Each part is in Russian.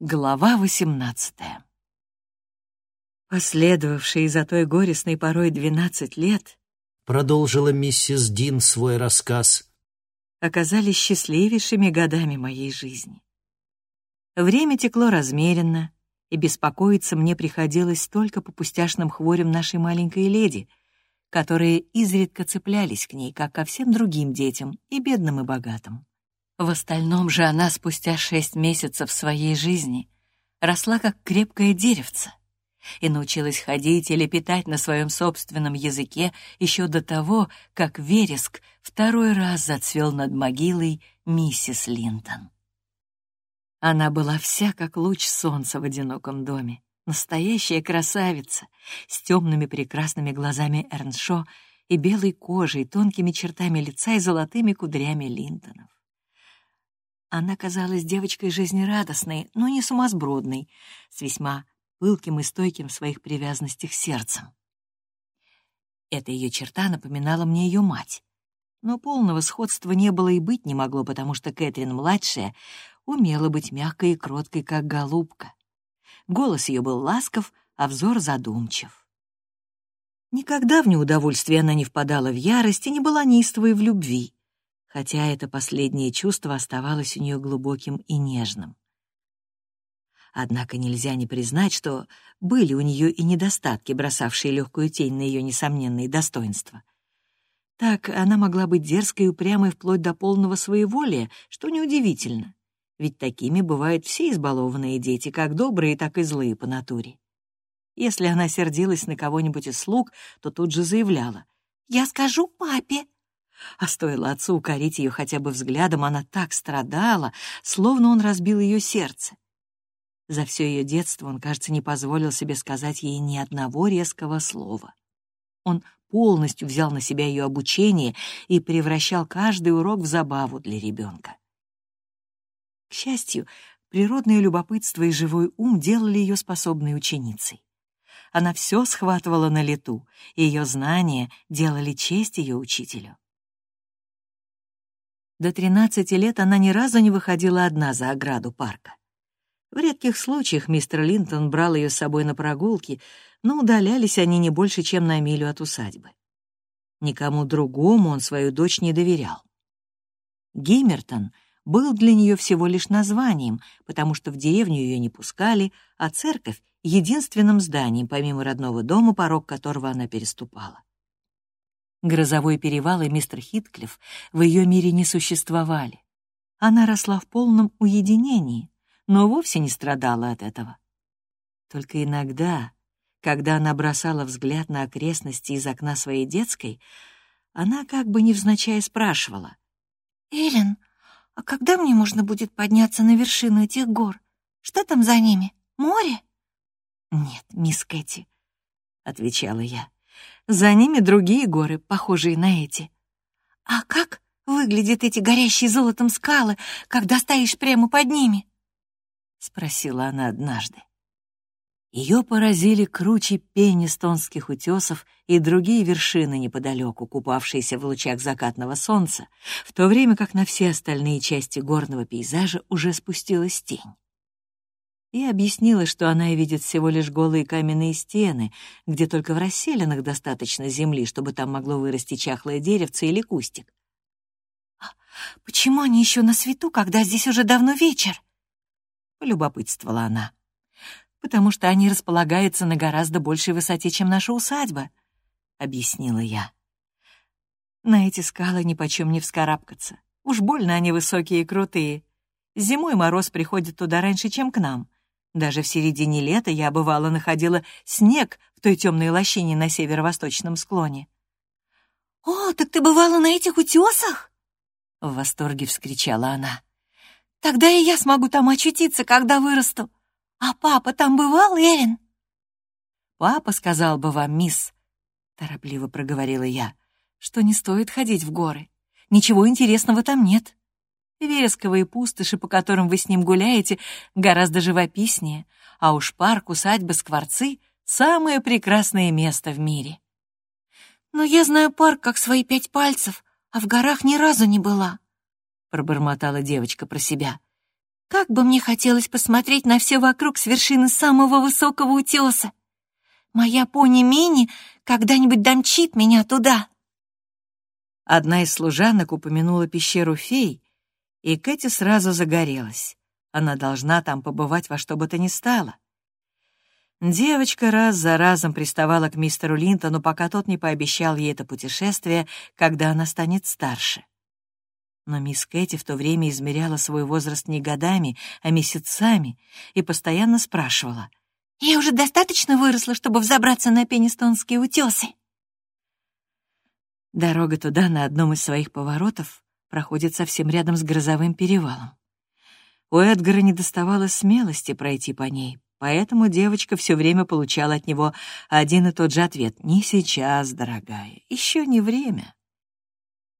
Глава восемнадцатая. Последовавшие за той горестной порой двенадцать лет, продолжила миссис Дин свой рассказ, оказались счастливейшими годами моей жизни. Время текло размеренно, и беспокоиться мне приходилось только по пустяшным хворям нашей маленькой леди, которые изредка цеплялись к ней, как ко всем другим детям, и бедным, и богатым. В остальном же она спустя шесть месяцев своей жизни росла как крепкое деревце и научилась ходить и лепетать на своем собственном языке еще до того, как вереск второй раз зацвел над могилой миссис Линтон. Она была вся как луч солнца в одиноком доме, настоящая красавица с темными прекрасными глазами Эрншо и белой кожей, тонкими чертами лица и золотыми кудрями Линтонов. Она казалась девочкой жизнерадостной, но не сумасбродной, с весьма пылким и стойким в своих привязанностях сердцем. Эта ее черта напоминала мне ее мать. Но полного сходства не было и быть не могло, потому что Кэтрин-младшая умела быть мягкой и кроткой, как голубка. Голос ее был ласков, а взор задумчив. Никогда в неудовольствие она не впадала в ярость и не была неистовой в любви хотя это последнее чувство оставалось у нее глубоким и нежным. Однако нельзя не признать, что были у нее и недостатки, бросавшие легкую тень на ее несомненные достоинства. Так она могла быть дерзкой и упрямой вплоть до полного своеволия, что неудивительно, ведь такими бывают все избалованные дети, как добрые, так и злые по натуре. Если она сердилась на кого-нибудь из слуг, то тут же заявляла «Я скажу папе», а стоило отцу укорить ее хотя бы взглядом, она так страдала, словно он разбил ее сердце. За все ее детство он, кажется, не позволил себе сказать ей ни одного резкого слова. Он полностью взял на себя ее обучение и превращал каждый урок в забаву для ребенка. К счастью, природное любопытство и живой ум делали ее способной ученицей. Она все схватывала на лету, и ее знания делали честь ее учителю. До 13 лет она ни разу не выходила одна за ограду парка. В редких случаях мистер Линтон брал ее с собой на прогулки, но удалялись они не больше, чем на милю от усадьбы. Никому другому он свою дочь не доверял. Гиммертон был для нее всего лишь названием, потому что в деревню ее не пускали, а церковь — единственным зданием, помимо родного дома, порог которого она переступала. Грозовой перевал и мистер Хитклифф в ее мире не существовали. Она росла в полном уединении, но вовсе не страдала от этого. Только иногда, когда она бросала взгляд на окрестности из окна своей детской, она как бы невзначай спрашивала. «Эллен, а когда мне можно будет подняться на вершину этих гор? Что там за ними? Море?» «Нет, мисс Кэти», — отвечала я. За ними другие горы, похожие на эти. А как выглядят эти горящие золотом скалы, когда стоишь прямо под ними? Спросила она однажды. Ее поразили круче пенистонских утесов и другие вершины неподалеку, купавшиеся в лучах закатного солнца, в то время как на все остальные части горного пейзажа уже спустилась тень и объяснила, что она видит всего лишь голые каменные стены, где только в расселенных достаточно земли, чтобы там могло вырасти чахлое деревце или кустик. «А почему они еще на свету, когда здесь уже давно вечер?» — полюбопытствовала она. «Потому что они располагаются на гораздо большей высоте, чем наша усадьба», — объяснила я. «На эти скалы ни почем не вскарабкаться. Уж больно они высокие и крутые. Зимой мороз приходит туда раньше, чем к нам. Даже в середине лета я, бывало, находила снег в той темной лощине на северо-восточном склоне. «О, так ты бывала на этих утесах?» В восторге вскричала она. «Тогда и я смогу там очутиться, когда вырасту. А папа там бывал, Эрин?» «Папа сказал бы вам, мисс», — торопливо проговорила я, «что не стоит ходить в горы. Ничего интересного там нет. Вересковые пустоши, по которым вы с ним гуляете, гораздо живописнее, а уж парк, усадьба, скворцы — самое прекрасное место в мире. «Но я знаю парк как свои пять пальцев, а в горах ни разу не была», — пробормотала девочка про себя. Как бы мне хотелось посмотреть на все вокруг с вершины самого высокого утеса. Моя пони Мини когда-нибудь домчит меня туда. Одна из служанок упомянула пещеру фей, и Кэти сразу загорелась. Она должна там побывать во что бы то ни стало. Девочка раз за разом приставала к мистеру Линтону, пока тот не пообещал ей это путешествие, когда она станет старше. Но мисс Кэти в то время измеряла свой возраст не годами, а месяцами и постоянно спрашивала. «Я уже достаточно выросла, чтобы взобраться на пенистонские утесы?» Дорога туда на одном из своих поворотов проходит совсем рядом с грозовым перевалом. У Эдгара не доставало смелости пройти по ней, поэтому девочка все время получала от него один и тот же ответ «Не сейчас, дорогая, еще не время».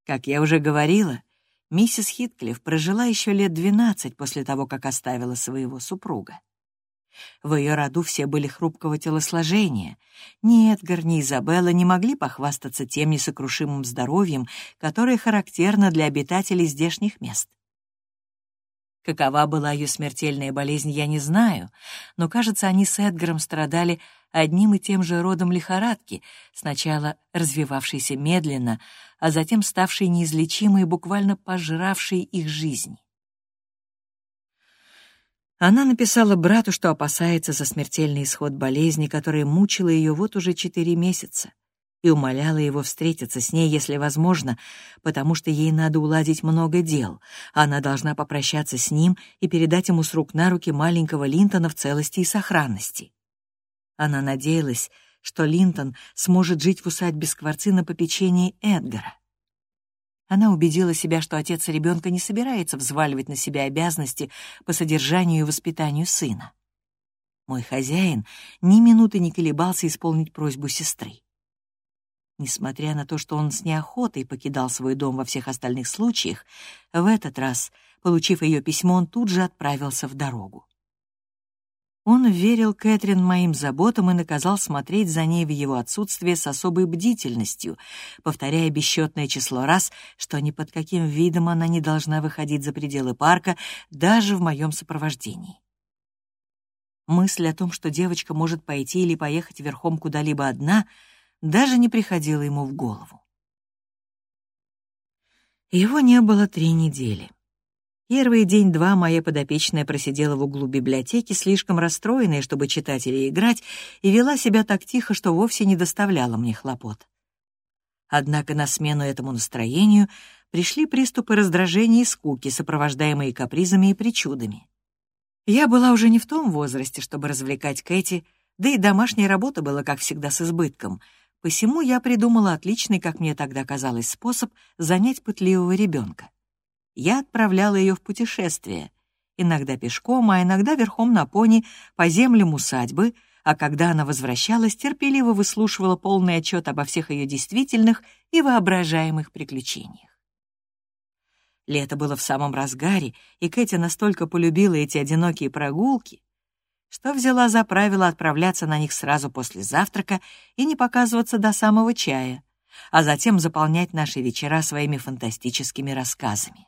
Как я уже говорила, миссис Хитклифф прожила еще лет двенадцать после того, как оставила своего супруга. В ее роду все были хрупкого телосложения. Ни Эдгар, ни Изабелла не могли похвастаться тем несокрушимым здоровьем, которое характерно для обитателей здешних мест. Какова была ее смертельная болезнь, я не знаю, но, кажется, они с Эдгаром страдали одним и тем же родом лихорадки, сначала развивавшейся медленно, а затем ставшей неизлечимой и буквально пожравшей их жизни. Она написала брату, что опасается за смертельный исход болезни, которая мучила ее вот уже четыре месяца, и умоляла его встретиться с ней, если возможно, потому что ей надо уладить много дел. Она должна попрощаться с ним и передать ему с рук на руки маленького Линтона в целости и сохранности. Она надеялась, что Линтон сможет жить в усадьбе Скворцы на попечении Эдгара. Она убедила себя, что отец ребенка не собирается взваливать на себя обязанности по содержанию и воспитанию сына. Мой хозяин ни минуты не колебался исполнить просьбу сестры. Несмотря на то, что он с неохотой покидал свой дом во всех остальных случаях, в этот раз, получив ее письмо, он тут же отправился в дорогу. Он верил Кэтрин моим заботам и наказал смотреть за ней в его отсутствие с особой бдительностью, повторяя бесчетное число раз, что ни под каким видом она не должна выходить за пределы парка, даже в моем сопровождении. Мысль о том, что девочка может пойти или поехать верхом куда-либо одна, даже не приходила ему в голову. Его не было три недели. Первый день-два моя подопечная просидела в углу библиотеки, слишком расстроенная, чтобы читать или играть, и вела себя так тихо, что вовсе не доставляла мне хлопот. Однако на смену этому настроению пришли приступы раздражения и скуки, сопровождаемые капризами и причудами. Я была уже не в том возрасте, чтобы развлекать Кэти, да и домашняя работа была, как всегда, с избытком, посему я придумала отличный, как мне тогда казалось, способ занять пытливого ребенка я отправляла ее в путешествие, иногда пешком, а иногда верхом на пони по землям усадьбы, а когда она возвращалась, терпеливо выслушивала полный отчет обо всех ее действительных и воображаемых приключениях. Лето было в самом разгаре, и Кэти настолько полюбила эти одинокие прогулки, что взяла за правило отправляться на них сразу после завтрака и не показываться до самого чая, а затем заполнять наши вечера своими фантастическими рассказами.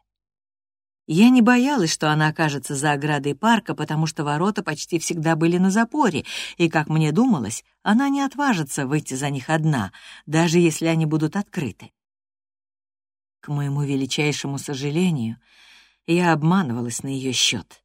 Я не боялась, что она окажется за оградой парка, потому что ворота почти всегда были на запоре, и, как мне думалось, она не отважится выйти за них одна, даже если они будут открыты. К моему величайшему сожалению, я обманывалась на ее счет.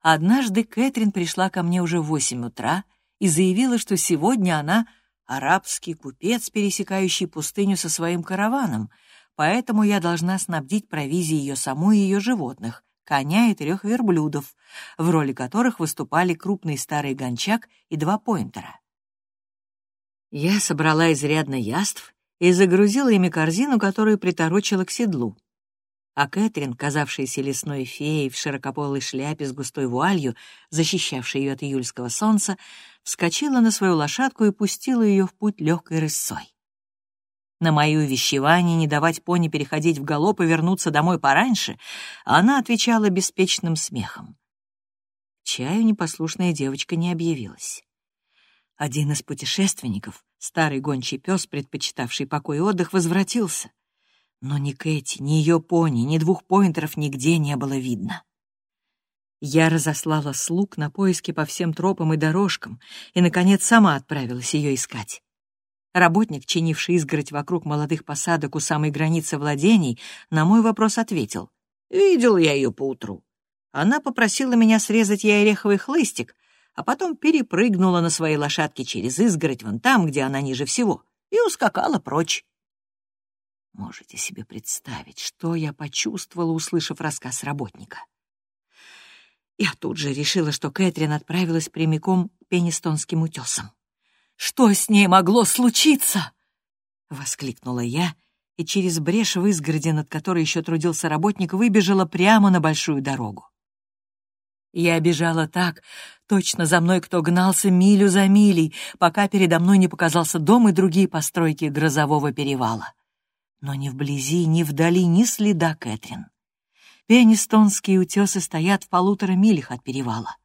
Однажды Кэтрин пришла ко мне уже в восемь утра и заявила, что сегодня она арабский купец, пересекающий пустыню со своим караваном — поэтому я должна снабдить провизией ее саму и ее животных, коня и трех верблюдов, в роли которых выступали крупный старый гончак и два поинтера. Я собрала изрядно яств и загрузила ими корзину, которую приторочила к седлу. А Кэтрин, казавшаяся лесной феей в широкополой шляпе с густой вуалью, защищавшей ее от июльского солнца, вскочила на свою лошадку и пустила ее в путь легкой рысцой. На мои увещевания не давать пони переходить в галоп и вернуться домой пораньше, она отвечала беспечным смехом. К чаю непослушная девочка не объявилась. Один из путешественников, старый гончий пес, предпочитавший покой и отдых, возвратился. Но ни Кэти, ни ее пони, ни двух поинтеров нигде не было видно. Я разослала слуг на поиски по всем тропам и дорожкам и, наконец, сама отправилась ее искать. Работник, чинивший изгородь вокруг молодых посадок у самой границы владений, на мой вопрос ответил. «Видел я ее поутру. Она попросила меня срезать ей ореховый хлыстик, а потом перепрыгнула на своей лошадке через изгородь вон там, где она ниже всего, и ускакала прочь. Можете себе представить, что я почувствовала, услышав рассказ работника. Я тут же решила, что Кэтрин отправилась прямиком к Пенистонским утесам. «Что с ней могло случиться?» — воскликнула я, и через брешь в изгороде, над которой еще трудился работник, выбежала прямо на большую дорогу. Я бежала так, точно за мной кто гнался милю за милей, пока передо мной не показался дом и другие постройки грозового перевала. Но ни вблизи, ни вдали ни следа Кэтрин. Пенистонские утесы стоят в полутора милях от перевала,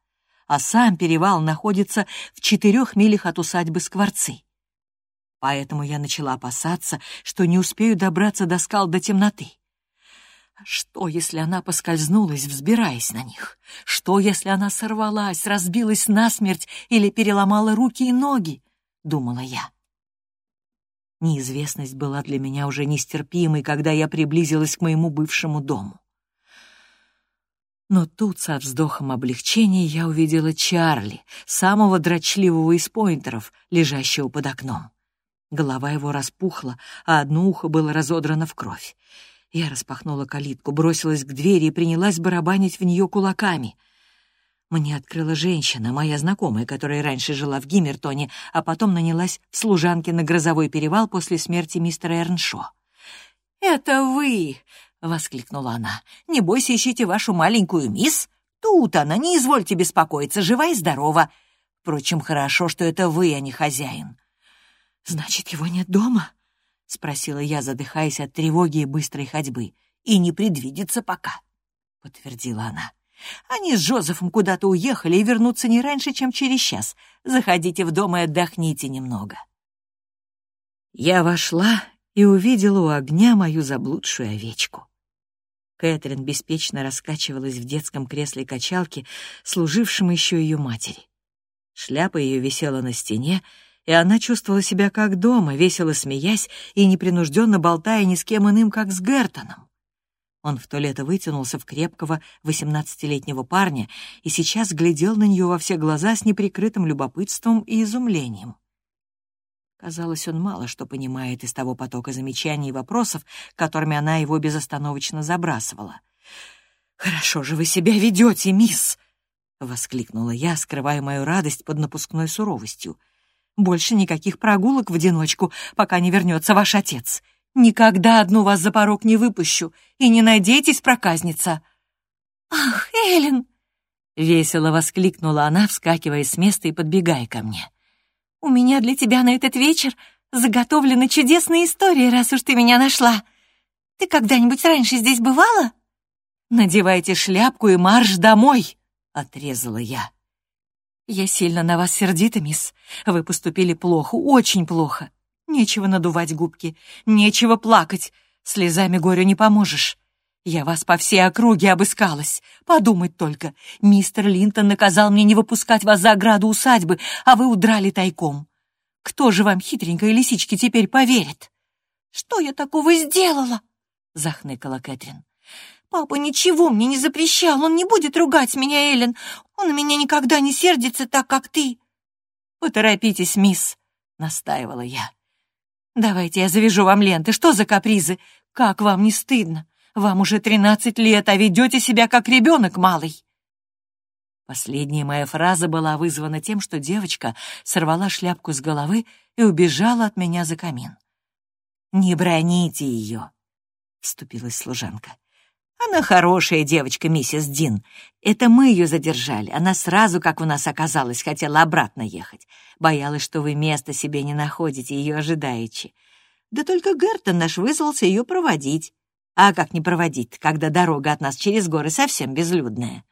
а сам перевал находится в четырех милях от усадьбы Скворцы. Поэтому я начала опасаться, что не успею добраться до скал до темноты. Что, если она поскользнулась, взбираясь на них? Что, если она сорвалась, разбилась насмерть или переломала руки и ноги? — думала я. Неизвестность была для меня уже нестерпимой, когда я приблизилась к моему бывшему дому. Но тут со вздохом облегчения я увидела Чарли, самого дрочливого из поинтеров, лежащего под окном. Голова его распухла, а одно ухо было разодрано в кровь. Я распахнула калитку, бросилась к двери и принялась барабанить в нее кулаками. Мне открыла женщина, моя знакомая, которая раньше жила в Гиммертоне, а потом нанялась в служанке на грозовой перевал после смерти мистера Эрншо. «Это вы!» — воскликнула она. «Не бойся, ищите вашу маленькую мисс. Тут она, не извольте беспокоиться, жива и здорова. Впрочем, хорошо, что это вы, а не хозяин». «Значит, его нет дома?» — спросила я, задыхаясь от тревоги и быстрой ходьбы. «И не предвидится пока», — подтвердила она. «Они с Жозефом куда-то уехали и вернутся не раньше, чем через час. Заходите в дом и отдохните немного». Я вошла и увидела у огня мою заблудшую овечку. Кэтрин беспечно раскачивалась в детском кресле качалки, служившем еще ее матери. Шляпа ее висела на стене, и она чувствовала себя как дома, весело смеясь и непринужденно болтая ни с кем иным, как с Гертоном. Он в то лето вытянулся в крепкого восемнадцатилетнего парня и сейчас глядел на нее во все глаза с неприкрытым любопытством и изумлением. Казалось, он мало что понимает из того потока замечаний и вопросов, которыми она его безостановочно забрасывала. «Хорошо же вы себя ведете, мисс!» — воскликнула я, скрывая мою радость под напускной суровостью. «Больше никаких прогулок в одиночку, пока не вернется ваш отец. Никогда одну вас за порог не выпущу, и не надейтесь проказница!» «Ах, Эллен!» — весело воскликнула она, вскакивая с места и подбегая ко мне. У меня для тебя на этот вечер заготовлены чудесные истории, раз уж ты меня нашла. Ты когда-нибудь раньше здесь бывала? Надевайте шляпку и марш домой, — отрезала я. Я сильно на вас сердита, мисс. Вы поступили плохо, очень плохо. Нечего надувать губки, нечего плакать. Слезами горю не поможешь. Я вас по всей округе обыскалась. Подумать только. Мистер Линтон наказал мне не выпускать вас за ограду усадьбы, а вы удрали тайком. Кто же вам, хитренькой лисичке, теперь поверит? Что я такого сделала? Захныкала Кэтрин. Папа ничего мне не запрещал, он не будет ругать меня, Эллен. Он на меня никогда не сердится так, как ты. Поторопитесь, мисс, настаивала я. Давайте я завяжу вам ленты. Что за капризы? Как вам не стыдно? Вам уже тринадцать лет, а ведете себя как ребенок малый». Последняя моя фраза была вызвана тем, что девочка сорвала шляпку с головы и убежала от меня за камин. «Не броните ее», — вступилась служанка. «Она хорошая девочка, миссис Дин. Это мы ее задержали. Она сразу, как у нас оказалось, хотела обратно ехать. Боялась, что вы места себе не находите, ее ожидаете. Да только Гертон наш вызвался ее проводить. А как не проводить, когда дорога от нас через горы совсем безлюдная?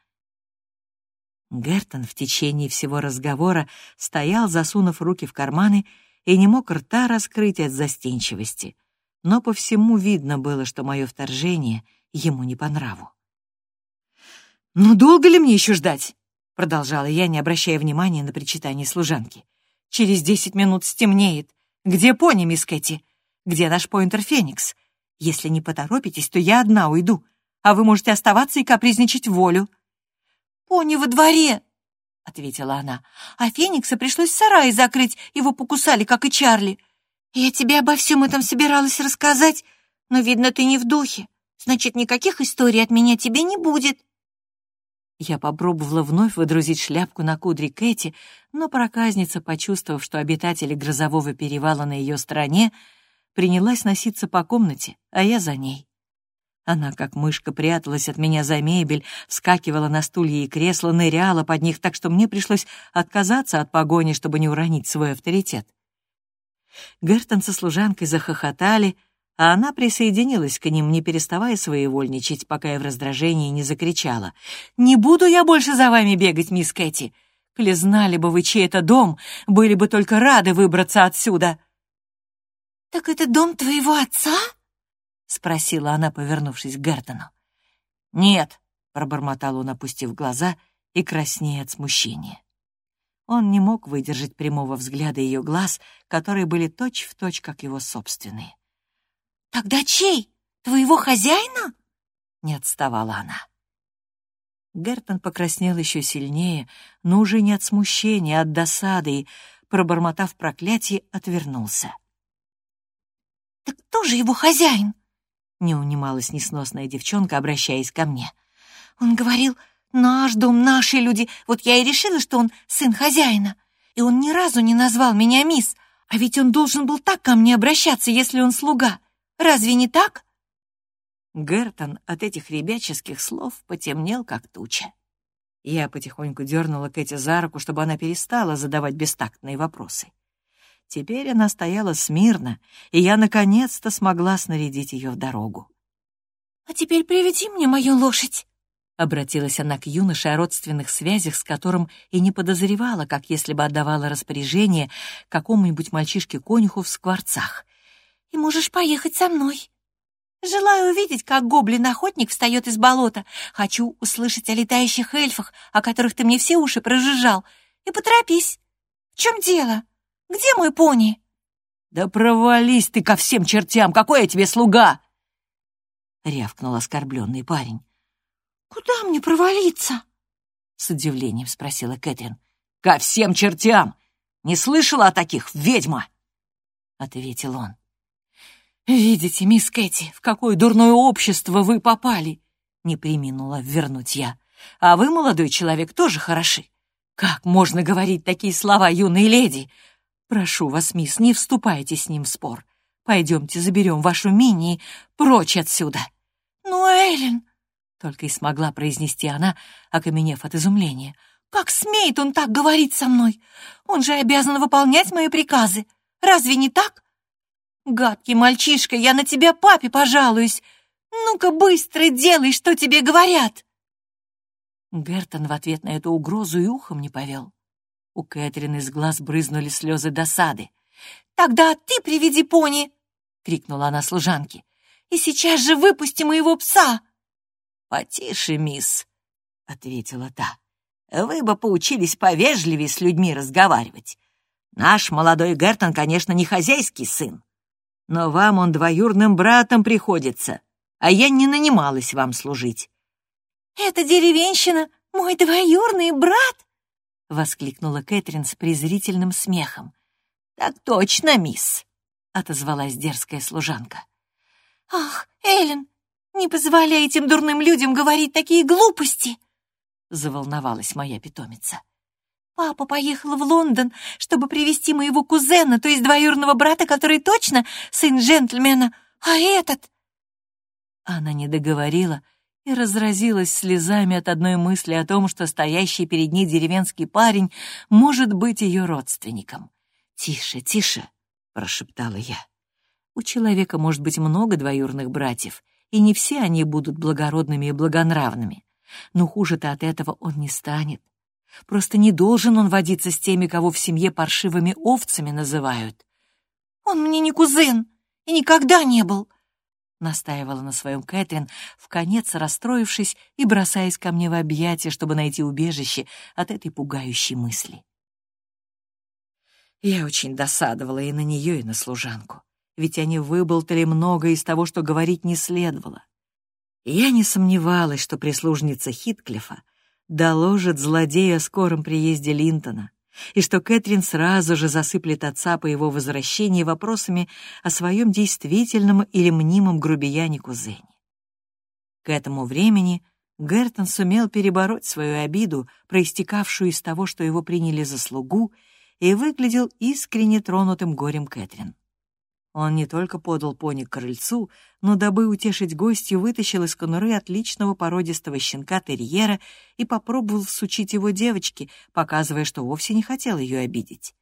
Гертон в течение всего разговора стоял, засунув руки в карманы, и не мог рта раскрыть от застенчивости. Но по всему видно было, что мое вторжение ему не по нраву. «Ну долго ли мне еще ждать?» — продолжала я, не обращая внимания на причитание служанки. «Через десять минут стемнеет. Где пони, мисс Кэти? Где наш поинтер Феникс? Если не поторопитесь, то я одна уйду, а вы можете оставаться и капризничать волю». «Пони во дворе», — ответила она. «А Феникса пришлось в закрыть, его покусали, как и Чарли. Я тебе обо всем этом собиралась рассказать, но, видно, ты не в духе. Значит, никаких историй от меня тебе не будет». Я попробовала вновь выдрузить шляпку на кудри Кэти, но проказница, почувствовав, что обитатели грозового перевала на ее стороне, принялась носиться по комнате, а я за ней. Она, как мышка, пряталась от меня за мебель, вскакивала на стулья и кресла, ныряла под них, так что мне пришлось отказаться от погони, чтобы не уронить свой авторитет. Гертон со служанкой захохотали — а она присоединилась к ним, не переставая своевольничать, пока я в раздражении не закричала. «Не буду я больше за вами бегать, мисс Кэти! Коли знали бы вы, чей это дом, были бы только рады выбраться отсюда!» «Так это дом твоего отца?» — спросила она, повернувшись к Гертону. «Нет», — пробормотал он, опустив глаза и краснея от смущения. Он не мог выдержать прямого взгляда ее глаз, которые были точь-в-точь, точь, как его собственные. «Тогда чей? Твоего хозяина?» Не отставала она. Гертон покраснел еще сильнее, но уже не от смущения, а от досады, и, пробормотав проклятие, отвернулся. «Так кто же его хозяин?» — не унималась несносная девчонка, обращаясь ко мне. «Он говорил, наш дом, наши люди. Вот я и решила, что он сын хозяина. И он ни разу не назвал меня мисс, а ведь он должен был так ко мне обращаться, если он слуга. Разве не так?» Гертон от этих ребяческих слов потемнел, как туча. Я потихоньку дернула Кэти за руку, чтобы она перестала задавать бестактные вопросы. Теперь она стояла смирно, и я наконец-то смогла снарядить ее в дорогу. «А теперь приведи мне мою лошадь!» Обратилась она к юноше о родственных связях, с которым и не подозревала, как если бы отдавала распоряжение какому-нибудь мальчишке-конюху в скворцах и можешь поехать со мной. Желаю увидеть, как гоблин-охотник встает из болота. Хочу услышать о летающих эльфах, о которых ты мне все уши прожужжал. И поторопись. В чем дело? Где мой пони?» «Да провались ты ко всем чертям! Какой я тебе слуга!» — рявкнул оскорбленный парень. «Куда мне провалиться?» — с удивлением спросила Кэтрин. «Ко всем чертям! Не слышала о таких, ведьма!» — ответил он. «Видите, мисс Кэти, в какое дурное общество вы попали!» Не приминула вернуть я. «А вы, молодой человек, тоже хороши. Как можно говорить такие слова юной леди? Прошу вас, мисс, не вступайте с ним в спор. Пойдемте заберем вашу мини прочь отсюда». «Ну, Эллен!» — только и смогла произнести она, окаменев от изумления. «Как смеет он так говорить со мной? Он же обязан выполнять мои приказы. Разве не так?» «Гадкий мальчишка, я на тебя папе пожалуюсь! Ну-ка быстро делай, что тебе говорят!» Гертон в ответ на эту угрозу и ухом не повел. У Кэтрин из глаз брызнули слезы досады. «Тогда ты приведи пони!» — крикнула она служанке. «И сейчас же выпусти моего пса!» «Потише, мисс!» — ответила та. «Вы бы поучились повежливее с людьми разговаривать. Наш молодой Гертон, конечно, не хозяйский сын, но вам он двоюрным братом приходится, а я не нанималась вам служить». «Это деревенщина, мой двоюрный брат?» — воскликнула Кэтрин с презрительным смехом. «Так точно, мисс», — отозвалась дерзкая служанка. «Ах, Эллен, не позволяй этим дурным людям говорить такие глупости!» — заволновалась моя питомица. Папа поехал в Лондон, чтобы привести моего кузена, то есть двоюродного брата, который точно сын джентльмена, а этот...» Она не договорила и разразилась слезами от одной мысли о том, что стоящий перед ней деревенский парень может быть ее родственником. «Тише, тише», — прошептала я. «У человека может быть много двоюродных братьев, и не все они будут благородными и благонравными. Но хуже-то от этого он не станет. Просто не должен он водиться с теми, кого в семье паршивыми овцами называют. «Он мне не кузен и никогда не был!» — настаивала на своем Кэтрин, в конец расстроившись и бросаясь ко мне в объятия, чтобы найти убежище от этой пугающей мысли. Я очень досадовала и на нее, и на служанку, ведь они выболтали много из того, что говорить не следовало. Я не сомневалась, что прислужница Хитклифа доложит злодею о скором приезде Линтона, и что Кэтрин сразу же засыплет отца по его возвращении вопросами о своем действительном или мнимом грубияне-кузене. К этому времени Гертон сумел перебороть свою обиду, проистекавшую из того, что его приняли за слугу, и выглядел искренне тронутым горем Кэтрин. Он не только подал пони к крыльцу, но, дабы утешить гостью, вытащил из конуры отличного породистого щенка-терьера и попробовал всучить его девочке, показывая, что вовсе не хотел ее обидеть.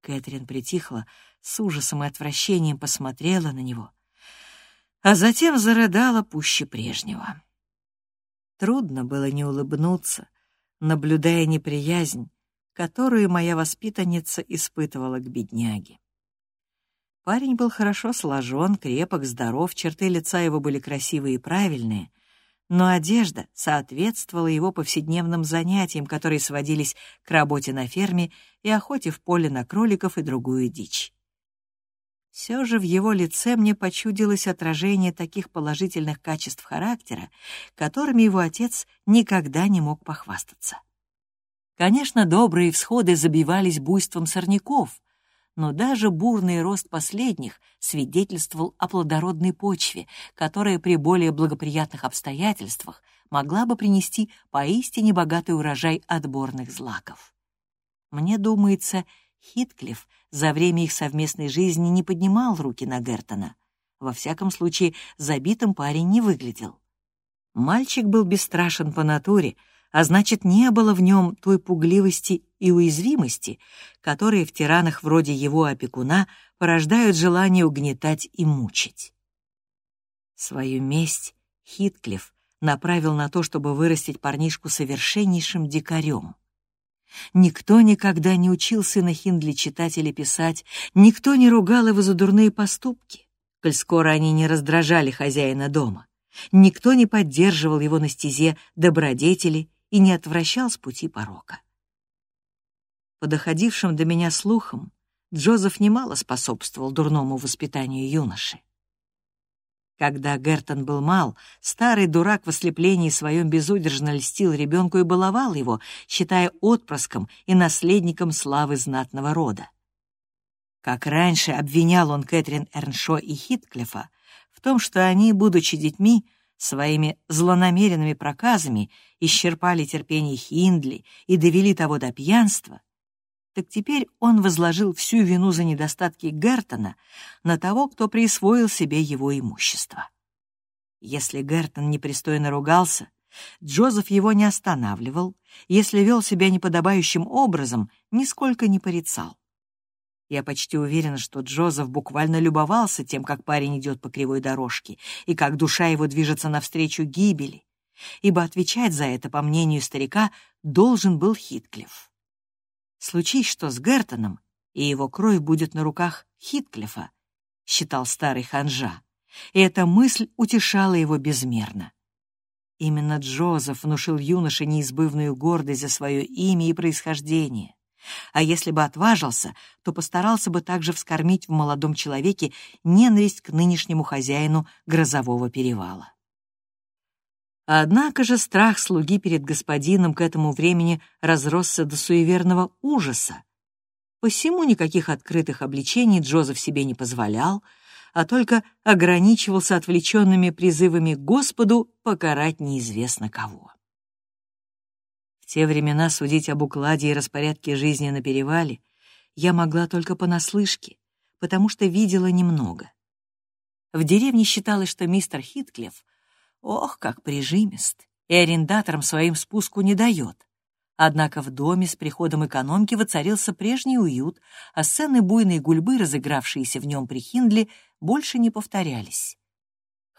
Кэтрин притихла, с ужасом и отвращением посмотрела на него, а затем зарыдала пуще прежнего. Трудно было не улыбнуться, наблюдая неприязнь, которую моя воспитанница испытывала к бедняге. Парень был хорошо сложен, крепок, здоров, черты лица его были красивые и правильные, но одежда соответствовала его повседневным занятиям, которые сводились к работе на ферме и охоте в поле на кроликов и другую дичь. Все же в его лице мне почудилось отражение таких положительных качеств характера, которыми его отец никогда не мог похвастаться. Конечно, добрые всходы забивались буйством сорняков, но даже бурный рост последних свидетельствовал о плодородной почве, которая при более благоприятных обстоятельствах могла бы принести поистине богатый урожай отборных злаков. Мне думается, Хитклифф за время их совместной жизни не поднимал руки на Гертона. Во всяком случае, забитым парень не выглядел. Мальчик был бесстрашен по натуре, а значит, не было в нем той пугливости и уязвимости, которые в тиранах вроде его опекуна порождают желание угнетать и мучить. Свою месть Хитклифф направил на то, чтобы вырастить парнишку совершеннейшим дикарем. Никто никогда не учил сына Хиндли читать или писать, никто не ругал его за дурные поступки, коль скоро они не раздражали хозяина дома. Никто не поддерживал его на стезе добродетели и не отвращал с пути порока. По доходившим до меня слухам, Джозеф немало способствовал дурному воспитанию юноши. Когда Гертон был мал, старый дурак в ослеплении своем безудержно льстил ребенку и баловал его, считая отпрыском и наследником славы знатного рода. Как раньше обвинял он Кэтрин Эрншо и Хитклифа в том, что они, будучи детьми, своими злонамеренными проказами исчерпали терпение Хиндли и довели того до пьянства, так теперь он возложил всю вину за недостатки Гертона на того, кто присвоил себе его имущество. Если Гертон непристойно ругался, Джозеф его не останавливал, если вел себя неподобающим образом, нисколько не порицал. Я почти уверена, что Джозеф буквально любовался тем, как парень идет по кривой дорожке и как душа его движется навстречу гибели, ибо отвечать за это, по мнению старика, должен был Хитклифф. Случись что с Гертоном, и его кровь будет на руках Хитклифа, считал старый ханжа, и эта мысль утешала его безмерно. Именно Джозеф внушил юноше неизбывную гордость за свое имя и происхождение. А если бы отважился, то постарался бы также вскормить в молодом человеке ненависть к нынешнему хозяину грозового перевала. Однако же страх слуги перед господином к этому времени разросся до суеверного ужаса. Посему никаких открытых обличений Джозеф себе не позволял, а только ограничивался отвлеченными призывами Господу покарать неизвестно кого. Те времена судить об укладе и распорядке жизни на перевале я могла только понаслышке, потому что видела немного. В деревне считалось, что мистер Хитклифф Ох, как прижимист, и арендаторам своим спуску не дает. Однако в доме с приходом экономки воцарился прежний уют, а сцены буйной гульбы, разыгравшиеся в нем при Хиндле, больше не повторялись.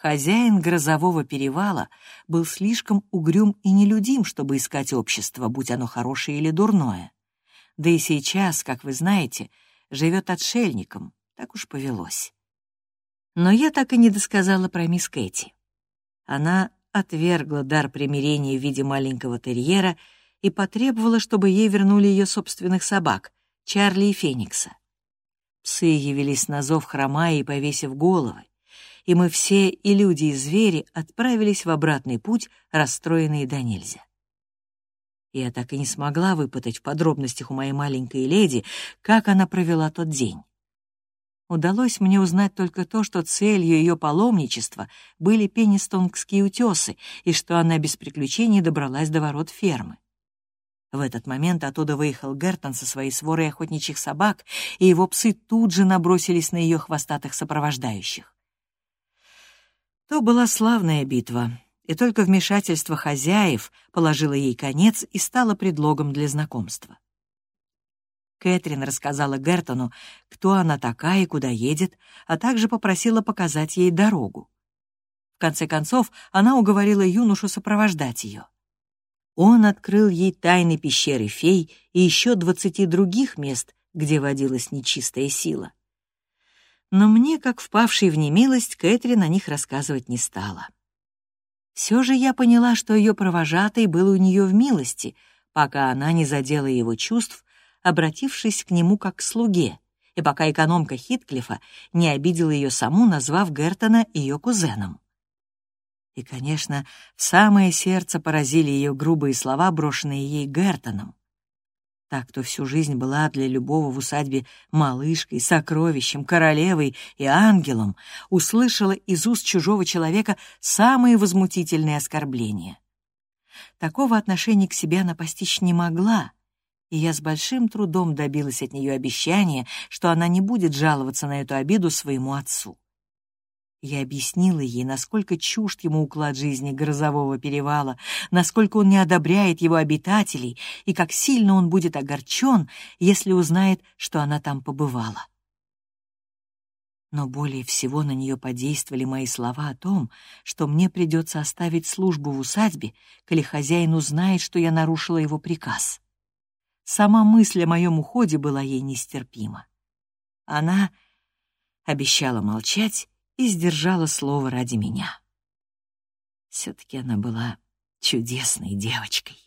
Хозяин грозового перевала был слишком угрюм и нелюдим, чтобы искать общество, будь оно хорошее или дурное. Да и сейчас, как вы знаете, живет отшельником, так уж повелось. Но я так и не досказала про мисс Кэти. Она отвергла дар примирения в виде маленького терьера и потребовала, чтобы ей вернули ее собственных собак, Чарли и Феникса. Псы явились на зов хромая и повесив головы, и мы все, и люди, и звери, отправились в обратный путь, расстроенные до нельзя. Я так и не смогла выпытать в подробностях у моей маленькой леди, как она провела тот день. Удалось мне узнать только то, что целью ее паломничества были пеннистонгские утесы и что она без приключений добралась до ворот фермы. В этот момент оттуда выехал Гертон со своей сворой охотничьих собак, и его псы тут же набросились на ее хвостатых сопровождающих. То была славная битва, и только вмешательство хозяев положило ей конец и стало предлогом для знакомства. Кэтрин рассказала Гертону, кто она такая и куда едет, а также попросила показать ей дорогу. В конце концов, она уговорила юношу сопровождать ее. Он открыл ей тайны пещеры фей и еще двадцати других мест, где водилась нечистая сила. Но мне, как впавшей в немилость, Кэтрин о них рассказывать не стала. Все же я поняла, что ее провожатый был у нее в милости, пока она не задела его чувств, обратившись к нему как к слуге, и пока экономка Хитклифа не обидела ее саму, назвав Гертона ее кузеном. И, конечно, в самое сердце поразили ее грубые слова, брошенные ей Гертоном. Так, кто всю жизнь была для любого в усадьбе малышкой, сокровищем, королевой и ангелом, услышала из уст чужого человека самые возмутительные оскорбления. Такого отношения к себе она постичь не могла, и я с большим трудом добилась от нее обещания, что она не будет жаловаться на эту обиду своему отцу. Я объяснила ей, насколько чужд ему уклад жизни грозового перевала, насколько он не одобряет его обитателей и как сильно он будет огорчен, если узнает, что она там побывала. Но более всего на нее подействовали мои слова о том, что мне придется оставить службу в усадьбе, коли хозяин узнает, что я нарушила его приказ. Сама мысль о моем уходе была ей нестерпима. Она обещала молчать и сдержала слово ради меня. Все-таки она была чудесной девочкой.